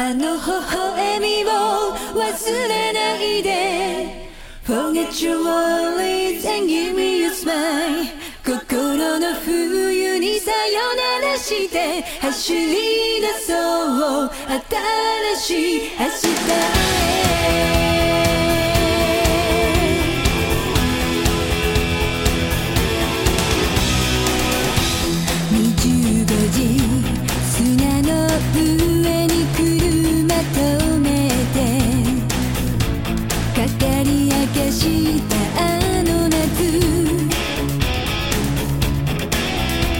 あの微笑みを忘れないで Forget your worries and give me a smile 心の冬にさよならして走り出そう新しい明日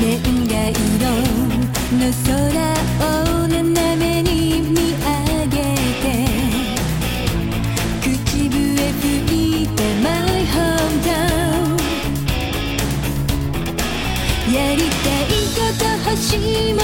レンガ色の空を斜めに見上げて口笛吹いて My hometown やりたいこと欲しい